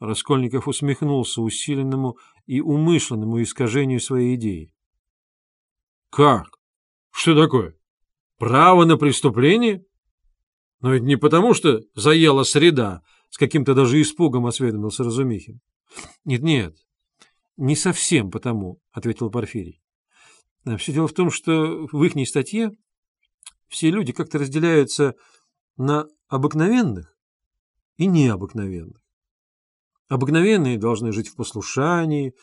Раскольников усмехнулся усиленному и умышленному искажению своей идеи. — Как? Что такое? Право на преступление? Но ведь не потому, что заела среда, с каким-то даже испугом осведомился Разумихин. Нет, нет, не совсем потому, ответил Порфирий. Все дело в том, что в ихней статье все люди как-то разделяются на обыкновенных и необыкновенных. Обыкновенные должны жить в послушании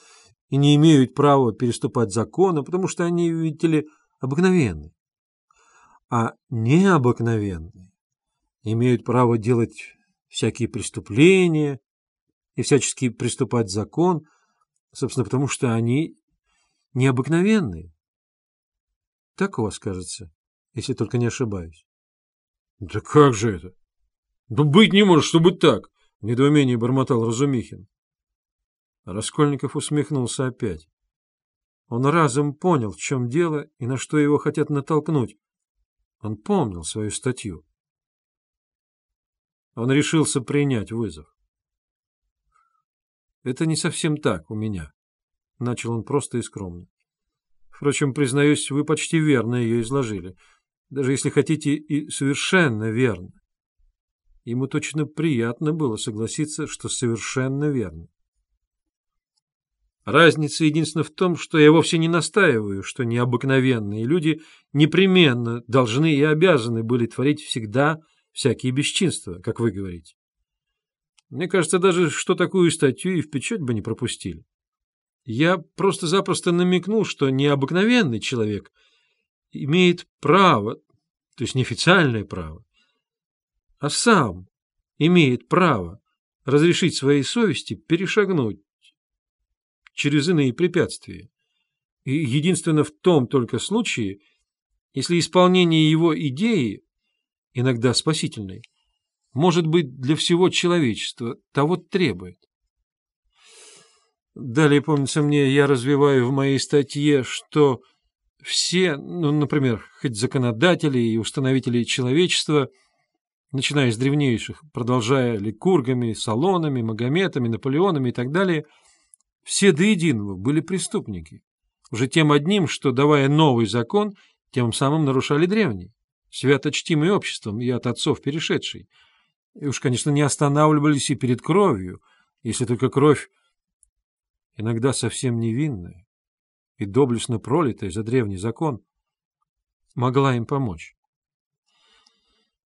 и не имеют права переступать законы, потому что они, видите ли, обыкновенные. А необыкновенные имеют право делать всякие преступления и всячески приступать закон, собственно, потому что они необыкновенные. Так у вас кажется, если только не ошибаюсь. — Да как же это? Да быть не может, чтобы так! — в недоумении бормотал Разумихин. Раскольников усмехнулся опять. Он разом понял, в чем дело и на что его хотят натолкнуть. Он помнил свою статью. Он решился принять вызов. «Это не совсем так у меня», — начал он просто и скромно. «Впрочем, признаюсь, вы почти верно ее изложили, даже если хотите и совершенно верно. Ему точно приятно было согласиться, что совершенно верно. Разница единственная в том, что я вовсе не настаиваю, что необыкновенные люди непременно должны и обязаны были творить всегда всякие бесчинства, как вы говорите. Мне кажется даже, что такую статью и в печать бы не пропустили. Я просто-запросто намекнул, что необыкновенный человек имеет право, то есть неофициальное право, а сам имеет право разрешить своей совести перешагнуть через иные препятствия. И единственно в том только случае, если исполнение его идеи иногда спасительной, может быть для всего человечества, того требует. Далее, помнится мне, я развиваю в моей статье, что все, ну, например, хоть законодатели и установители человечества, начиная с древнейших, продолжая ликургами, салонами, магометами, наполеонами и так далее, все до единого были преступники, уже тем одним, что, давая новый закон, тем самым нарушали древний свято чтимый обществом и от отцов перешедший. И уж, конечно, не останавливались и перед кровью, если только кровь иногда совсем невинная и доблестно пролитая за древний закон могла им помочь.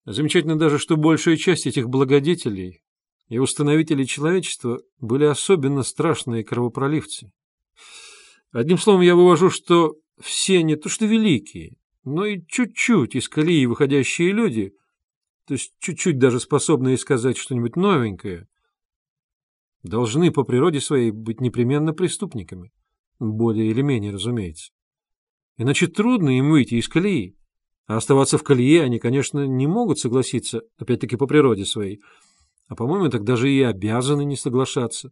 Замечательно даже, что большая часть этих благодетелей и установителей человечества были особенно страшные кровопроливцы. Одним словом, я вывожу, что все не то что великие, но и чуть-чуть из колеи выходящие люди, то есть чуть-чуть даже способные сказать что-нибудь новенькое, должны по природе своей быть непременно преступниками, более или менее, разумеется. Иначе трудно им выйти из колеи, а оставаться в колее они, конечно, не могут согласиться, опять-таки по природе своей, а, по-моему, так даже и обязаны не соглашаться.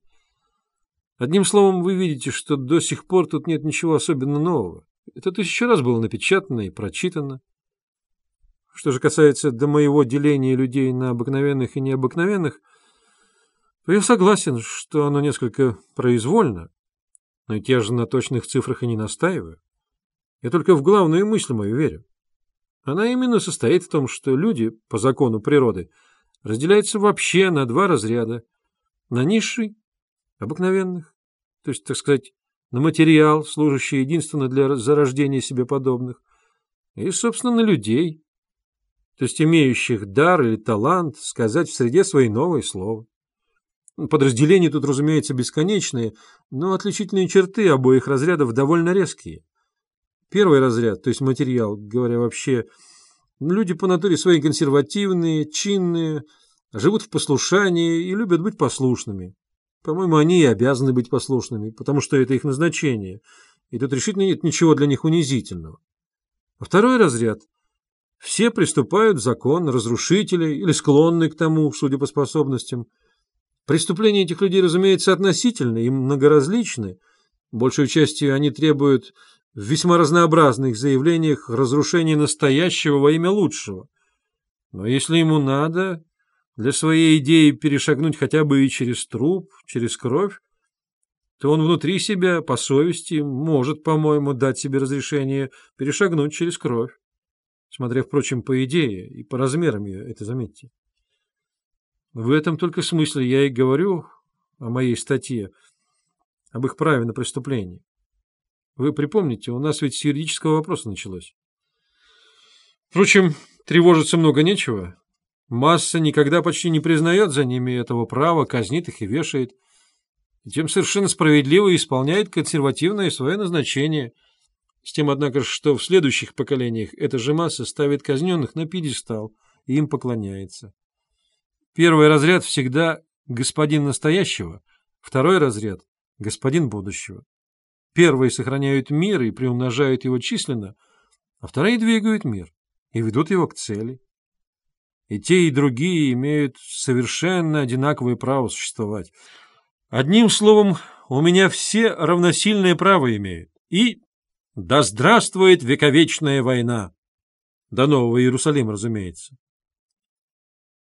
Одним словом, вы видите, что до сих пор тут нет ничего особенно нового. Это тысячу раз было напечатано и прочитано. Что же касается до моего деления людей на обыкновенных и необыкновенных, то я согласен, что оно несколько произвольно, но я же на точных цифрах и не настаиваю. Я только в главную мысль мою верю. Она именно состоит в том, что люди, по закону природы, разделяются вообще на два разряда. На низший, обыкновенных, то есть, так сказать, на материал, служащий единственно для зарождения себе подобных, и, собственно, на людей, то есть имеющих дар или талант сказать в среде свои новые слова. Подразделения тут, разумеется, бесконечные, но отличительные черты обоих разрядов довольно резкие. Первый разряд, то есть материал, говоря вообще, люди по натуре своей консервативные, чинные, живут в послушании и любят быть послушными. По-моему, они и обязаны быть послушными, потому что это их назначение, и тут решительно нет ничего для них унизительного. А второй разряд. Все приступают в закон разрушителей или склонны к тому, судя по способностям. Преступления этих людей, разумеется, относительны и многоразличны. Большую частью они требуют в весьма разнообразных заявлениях разрушения настоящего во имя лучшего. Но если ему надо, для своей идеи перешагнуть хотя бы и через труп, через кровь, то он внутри себя, по совести, может, по-моему, дать себе разрешение перешагнуть через кровь. Смотря, впрочем, по идее и по размерам ее, это заметьте. В этом только смысле я и говорю о моей статье, об их праве на преступление. Вы припомните, у нас ведь с юридического вопроса началось. Впрочем, тревожиться много нечего. Масса никогда почти не признает за ними этого права, казнит их и вешает. И тем совершенно справедливо исполняет консервативное свое назначение. С тем, однако, что в следующих поколениях эта же масса ставит казненных на пьедестал и им поклоняется. Первый разряд всегда господин настоящего, второй разряд – господин будущего. Первые сохраняют мир и приумножают его численно, а вторые двигают мир и ведут его к цели. И те, и другие имеют совершенно одинаковое право существовать. Одним словом, у меня все равносильное право имеют. И да здравствует вековечная война! До Нового Иерусалима, разумеется.